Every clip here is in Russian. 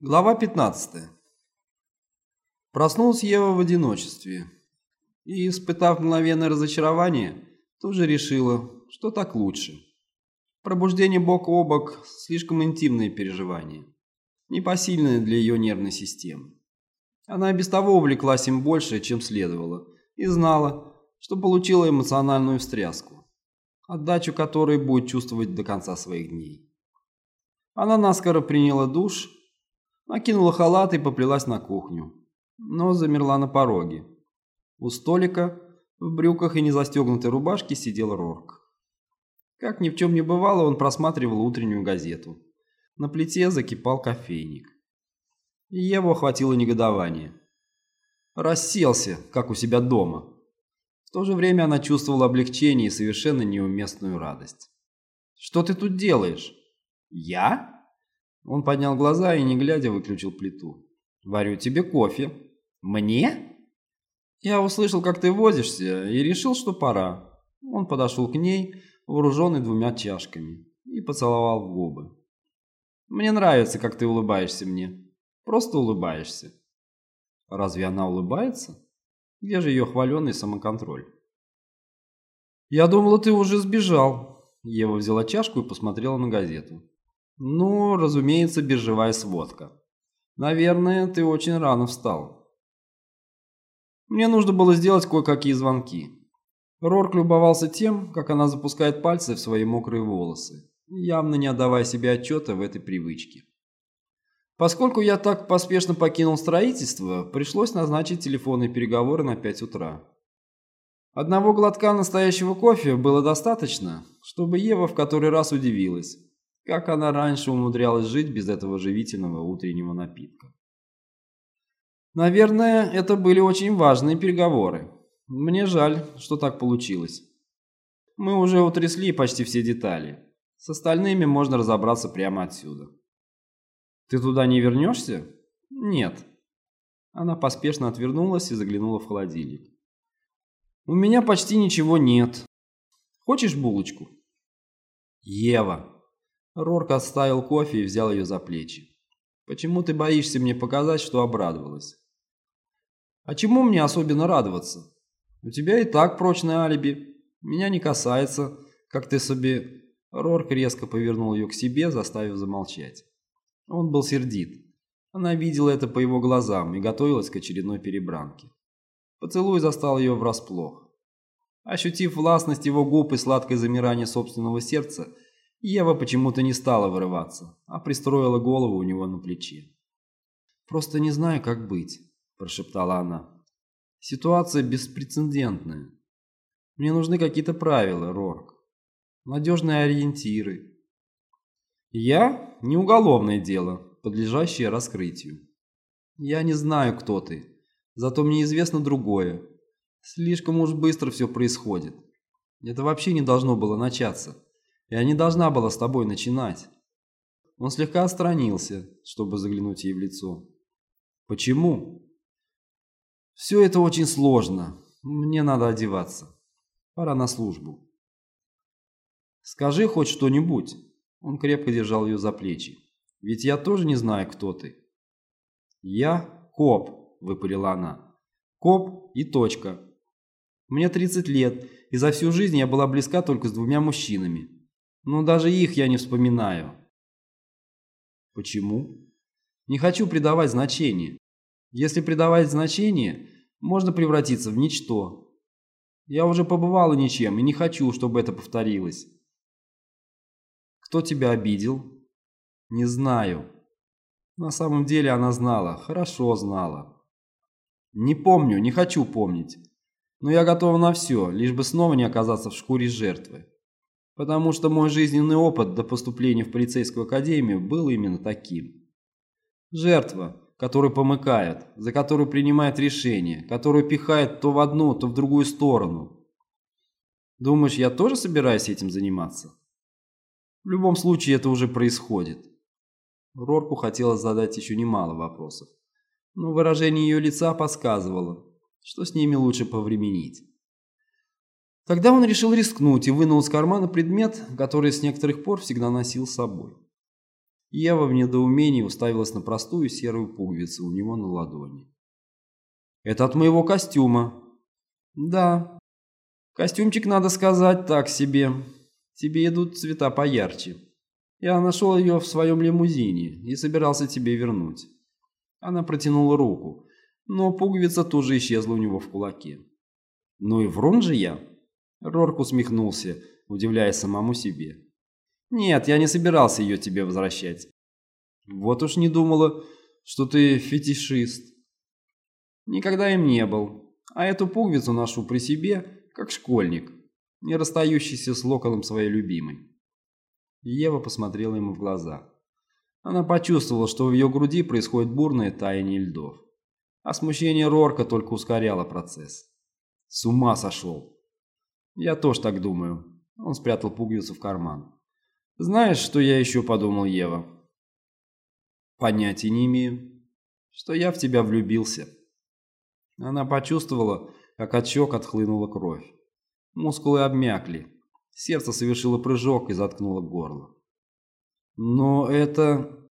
Глава 15. Проснулась Ева в одиночестве и, испытав мгновенное разочарование, тоже решила, что так лучше. Пробуждение бок о бок – слишком интимные переживания, непосильные для ее нервной системы. Она и без того увлеклась им больше, чем следовало, и знала, что получила эмоциональную встряску, отдачу которой будет чувствовать до конца своих дней. Она наскоро приняла душ – Накинула халат и поплелась на кухню. Но замерла на пороге. У столика, в брюках и незастегнутой рубашке, сидел Рорк. Как ни в чем не бывало, он просматривал утреннюю газету. На плите закипал кофейник. И Еву охватило негодование. Расселся, как у себя дома. В то же время она чувствовала облегчение и совершенно неуместную радость. «Что ты тут делаешь?» «Я?» Он поднял глаза и, не глядя, выключил плиту. «Варю тебе кофе». «Мне?» «Я услышал, как ты возишься, и решил, что пора». Он подошел к ней, вооруженный двумя чашками, и поцеловал в губы. «Мне нравится, как ты улыбаешься мне. Просто улыбаешься». «Разве она улыбается? Где же ее хваленый самоконтроль?» «Я думала, ты уже сбежал». Ева взяла чашку и посмотрела на газету. Ну, разумеется, биржевая сводка. Наверное, ты очень рано встал. Мне нужно было сделать кое-какие звонки. Рорк любовался тем, как она запускает пальцы в свои мокрые волосы, явно не отдавая себе отчета в этой привычке. Поскольку я так поспешно покинул строительство, пришлось назначить телефонные переговоры на 5 утра. Одного глотка настоящего кофе было достаточно, чтобы Ева в который раз удивилась, как она раньше умудрялась жить без этого живительного утреннего напитка? Наверное, это были очень важные переговоры. Мне жаль, что так получилось. Мы уже утрясли почти все детали. С остальными можно разобраться прямо отсюда. Ты туда не вернешься? Нет. Она поспешно отвернулась и заглянула в холодильник. У меня почти ничего нет. Хочешь булочку? Ева, Рорк отставил кофе и взял ее за плечи. «Почему ты боишься мне показать, что обрадовалась?» «А чему мне особенно радоваться? У тебя и так прочное алиби. Меня не касается, как ты себе...» Рорк резко повернул ее к себе, заставив замолчать. Он был сердит. Она видела это по его глазам и готовилась к очередной перебранке. Поцелуй застал ее врасплох. Ощутив властность его губ и сладкое замирание собственного сердца, Ева почему-то не стала вырываться, а пристроила голову у него на плече. «Просто не знаю, как быть», – прошептала она. «Ситуация беспрецедентная. Мне нужны какие-то правила, Рорк. Надежные ориентиры. Я – не уголовное дело, подлежащее раскрытию. Я не знаю, кто ты, зато мне известно другое. Слишком уж быстро все происходит. Это вообще не должно было начаться». Я не должна была с тобой начинать. Он слегка отстранился, чтобы заглянуть ей в лицо. Почему? Все это очень сложно. Мне надо одеваться. Пора на службу. Скажи хоть что-нибудь. Он крепко держал ее за плечи. Ведь я тоже не знаю, кто ты. Я коп, выпалила она. Коп и точка. Мне 30 лет, и за всю жизнь я была близка только с двумя мужчинами. Но даже их я не вспоминаю. Почему? Не хочу придавать значение. Если придавать значение, можно превратиться в ничто. Я уже побывала ничем и не хочу, чтобы это повторилось. Кто тебя обидел? Не знаю. На самом деле она знала, хорошо знала. Не помню, не хочу помнить. Но я готова на все, лишь бы снова не оказаться в шкуре жертвы потому что мой жизненный опыт до поступления в полицейскую академию был именно таким. Жертва, которую помыкает, за которую принимает решение, которую пихает то в одну, то в другую сторону. Думаешь, я тоже собираюсь этим заниматься? В любом случае это уже происходит. Рорку хотелось задать еще немало вопросов, но выражение ее лица подсказывало, что с ними лучше повременить. Тогда он решил рискнуть и вынул из кармана предмет, который с некоторых пор всегда носил с собой. Ева в недоумении уставилась на простую серую пуговицу у него на ладони. «Это от моего костюма». «Да. Костюмчик, надо сказать, так себе. Тебе идут цвета поярче. Я нашел ее в своем лимузине и собирался тебе вернуть». Она протянула руку, но пуговица тоже исчезла у него в кулаке. «Ну и врун же я!» Рорк усмехнулся, удивляясь самому себе. «Нет, я не собирался ее тебе возвращать». «Вот уж не думала, что ты фетишист». «Никогда им не был. А эту пуговицу ношу при себе, как школьник, не расстающийся с локоном своей любимой». Ева посмотрела ему в глаза. Она почувствовала, что в ее груди происходит бурное таяние льдов. А смущение Рорка только ускоряло процесс. С ума сошел. Я тоже так думаю. Он спрятал пуговицу в карман. Знаешь, что я еще подумал, Ева? Понятия не имею. Что я в тебя влюбился. Она почувствовала, как от щек отхлынула кровь. Мускулы обмякли. Сердце совершило прыжок и заткнуло горло. Но это...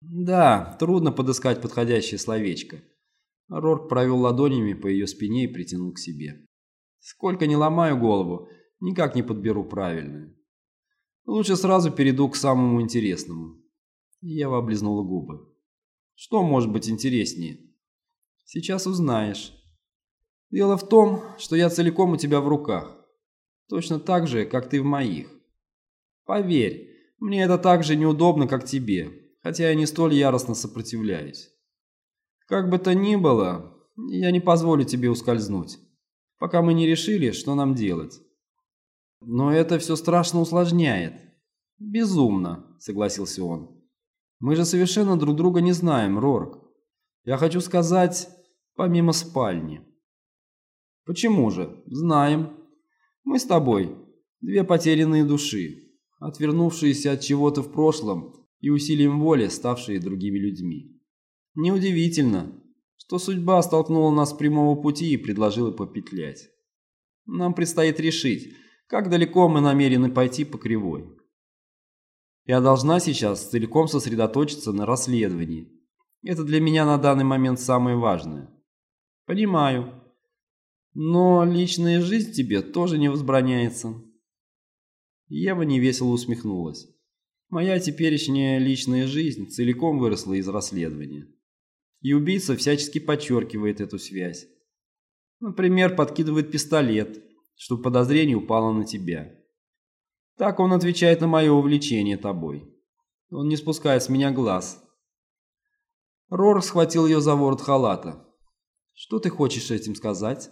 Да, трудно подыскать подходящее словечко. Рорк провел ладонями по ее спине и притянул к себе. Сколько не ломаю голову, никак не подберу правильное. Лучше сразу перейду к самому интересному. Ева облизнула губы. Что может быть интереснее? Сейчас узнаешь. Дело в том, что я целиком у тебя в руках. Точно так же, как ты в моих. Поверь, мне это так же неудобно, как тебе, хотя я не столь яростно сопротивляюсь. Как бы то ни было, я не позволю тебе ускользнуть, пока мы не решили, что нам делать. Но это все страшно усложняет. Безумно, согласился он. Мы же совершенно друг друга не знаем, Рорк. Я хочу сказать, помимо спальни. Почему же? Знаем. Мы с тобой две потерянные души, отвернувшиеся от чего-то в прошлом и усилием воли ставшие другими людьми. Неудивительно, что судьба столкнула нас с прямого пути и предложила попетлять. Нам предстоит решить, как далеко мы намерены пойти по кривой. Я должна сейчас целиком сосредоточиться на расследовании. Это для меня на данный момент самое важное. Понимаю. Но личная жизнь тебе тоже не возбраняется. Ева невесело усмехнулась. Моя теперешняя личная жизнь целиком выросла из расследования и убийца всячески подчеркивает эту связь. Например, подкидывает пистолет, чтобы подозрение упало на тебя. Так он отвечает на мое увлечение тобой. Он не спускает с меня глаз. Рор схватил ее за ворот халата. «Что ты хочешь этим сказать?»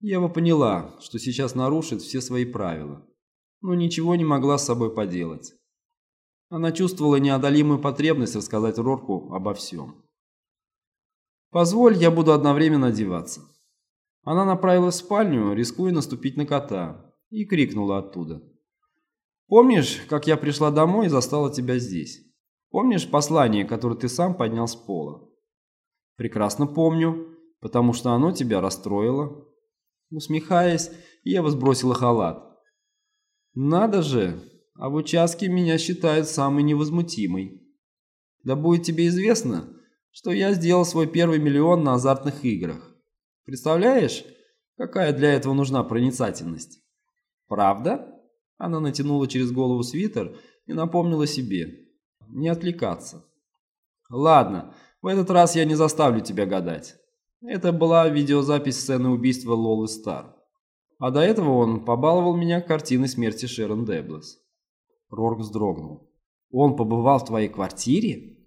Ева поняла, что сейчас нарушит все свои правила, но ничего не могла с собой поделать. Она чувствовала неодолимую потребность рассказать Рорку обо всем. «Позволь, я буду одновременно одеваться». Она направилась в спальню, рискуя наступить на кота, и крикнула оттуда. «Помнишь, как я пришла домой и застала тебя здесь? Помнишь послание, которое ты сам поднял с пола?» «Прекрасно помню, потому что оно тебя расстроило». Усмехаясь, Ева сбросила халат. «Надо же, а в участке меня считают самой невозмутимой. Да будет тебе известно, что я сделал свой первый миллион на азартных играх. Представляешь, какая для этого нужна проницательность? Правда? Она натянула через голову свитер и напомнила себе. Не отвлекаться. Ладно, в этот раз я не заставлю тебя гадать. Это была видеозапись сцены убийства Лолы Стар. А до этого он побаловал меня картиной смерти Шерон Деблес. Рорк вздрогнул. Он побывал в твоей квартире?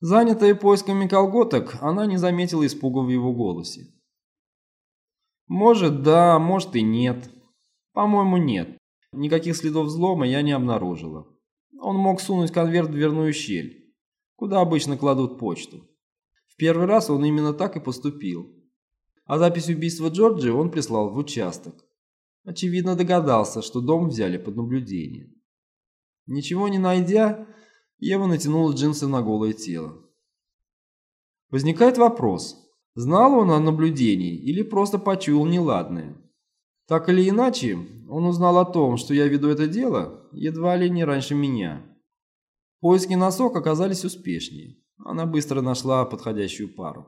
Занятая поисками колготок, она не заметила испуга в его голосе. «Может, да, может и нет. По-моему, нет. Никаких следов взлома я не обнаружила. Он мог сунуть конверт в дверную щель, куда обычно кладут почту. В первый раз он именно так и поступил. А запись убийства Джорджи он прислал в участок. Очевидно догадался, что дом взяли под наблюдение. Ничего не найдя, Ева натянула джинсы на голое тело. Возникает вопрос, знал он о наблюдении или просто почуял неладное? Так или иначе, он узнал о том, что я веду это дело, едва ли не раньше меня. Поиски носок оказались успешнее. Она быстро нашла подходящую пару.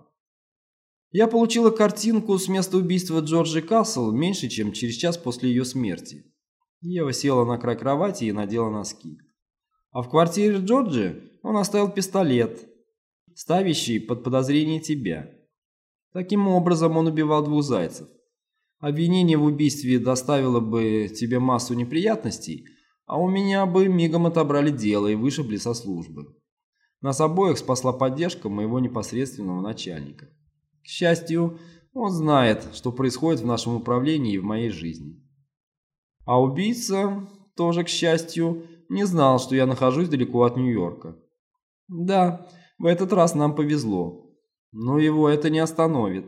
Я получила картинку с места убийства Джорджи Кассел меньше, чем через час после ее смерти. Ева села на край кровати и надела носки. А в квартире Джорджи он оставил пистолет, ставящий под подозрение тебя. Таким образом он убивал двух зайцев. Обвинение в убийстве доставило бы тебе массу неприятностей, а у меня бы мигом отобрали дело и вышибли со службы. Нас обоих спасла поддержка моего непосредственного начальника. К счастью, он знает, что происходит в нашем управлении и в моей жизни. А убийца, тоже к счастью, не знал, что я нахожусь далеко от Нью-Йорка. Да, в этот раз нам повезло, но его это не остановит.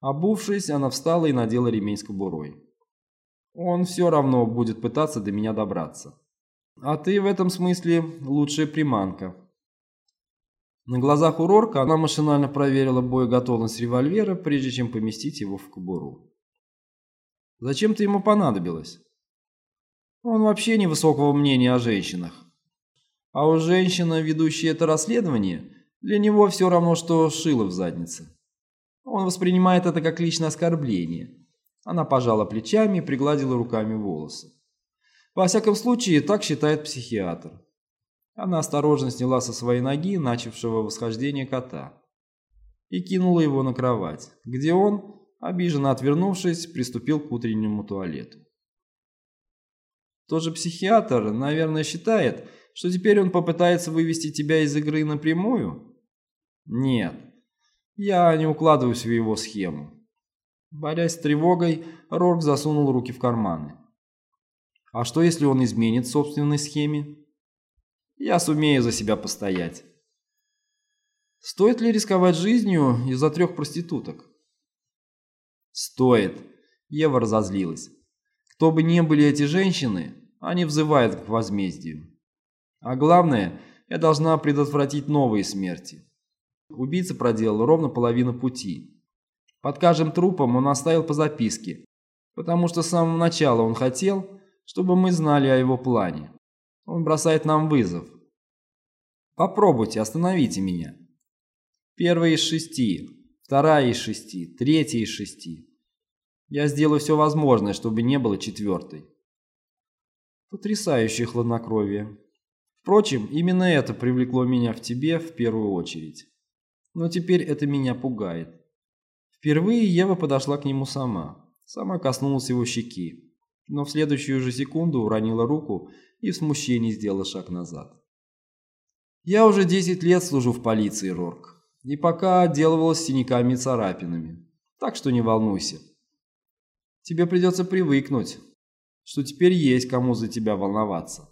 Обувшись, она встала и надела ремень с кобурой. Он все равно будет пытаться до меня добраться. А ты в этом смысле лучшая приманка. На глазах у Рорка она машинально проверила боеготовность револьвера, прежде чем поместить его в кобуру. Зачем ты ему понадобилось? Он вообще невысокого мнения о женщинах. А у женщина, ведущая это расследование, для него все равно, что шило в заднице. Он воспринимает это как личное оскорбление. Она пожала плечами и пригладила руками волосы. Во всяком случае, так считает психиатр. Она осторожно сняла со своей ноги начавшего восхождение кота и кинула его на кровать, где он, обиженно отвернувшись, приступил к утреннему туалету. Тот же психиатр, наверное, считает, что теперь он попытается вывести тебя из игры напрямую? Нет, я не укладываюсь в его схему. Борясь с тревогой, Рорк засунул руки в карманы. А что, если он изменит собственной схеме? Я сумею за себя постоять. Стоит ли рисковать жизнью из-за трех проституток? Стоит. Ева разозлилась. Кто бы ни были эти женщины, они взывают к возмездию. А главное, я должна предотвратить новые смерти. Убийца проделал ровно половину пути. Под каждым трупом он оставил по записке, потому что с самого начала он хотел, чтобы мы знали о его плане. Он бросает нам вызов. Попробуйте, остановите меня. Первая из шести, вторая из шести, третья из шести. Я сделаю все возможное, чтобы не было четвертой. Потрясающее хладнокровие. Впрочем, именно это привлекло меня в тебе в первую очередь. Но теперь это меня пугает. Впервые Ева подошла к нему сама. Сама коснулась его щеки но в следующую же секунду уронила руку и в смущении сделала шаг назад. «Я уже 10 лет служу в полиции, Рорк, и пока отделывалась синяками и царапинами, так что не волнуйся. Тебе придется привыкнуть, что теперь есть кому за тебя волноваться».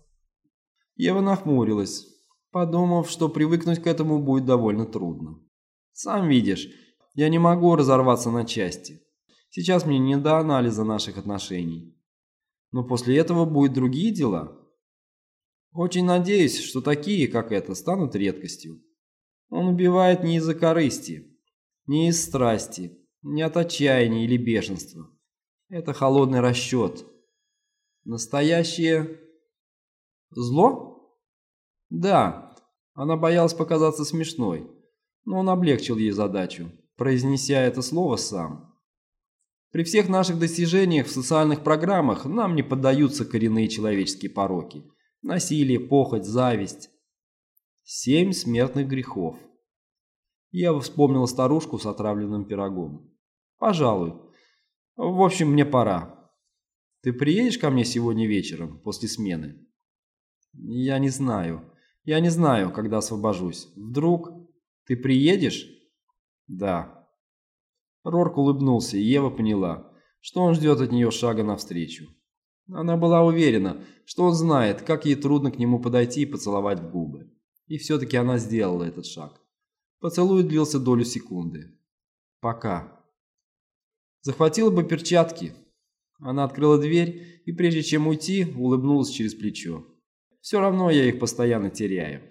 Ева нахмурилась, подумав, что привыкнуть к этому будет довольно трудно. «Сам видишь, я не могу разорваться на части. Сейчас мне не до анализа наших отношений. Но после этого будут другие дела. Очень надеюсь, что такие, как это, станут редкостью. Он убивает не из-за корысти, не из страсти, не от отчаяния или бешенства. Это холодный расчет. Настоящее зло? Да, она боялась показаться смешной, но он облегчил ей задачу, произнеся это слово сам. При всех наших достижениях в социальных программах нам не поддаются коренные человеческие пороки. Насилие, похоть, зависть. Семь смертных грехов. Я вспомнила старушку с отравленным пирогом. Пожалуй. В общем, мне пора. Ты приедешь ко мне сегодня вечером, после смены? Я не знаю. Я не знаю, когда освобожусь. Вдруг... Ты приедешь? Да. Рорк улыбнулся, и Ева поняла, что он ждет от нее шага навстречу. Она была уверена, что он знает, как ей трудно к нему подойти и поцеловать в губы. И все-таки она сделала этот шаг. Поцелуй длился долю секунды. Пока. Захватила бы перчатки. Она открыла дверь и, прежде чем уйти, улыбнулась через плечо. Все равно я их постоянно теряю.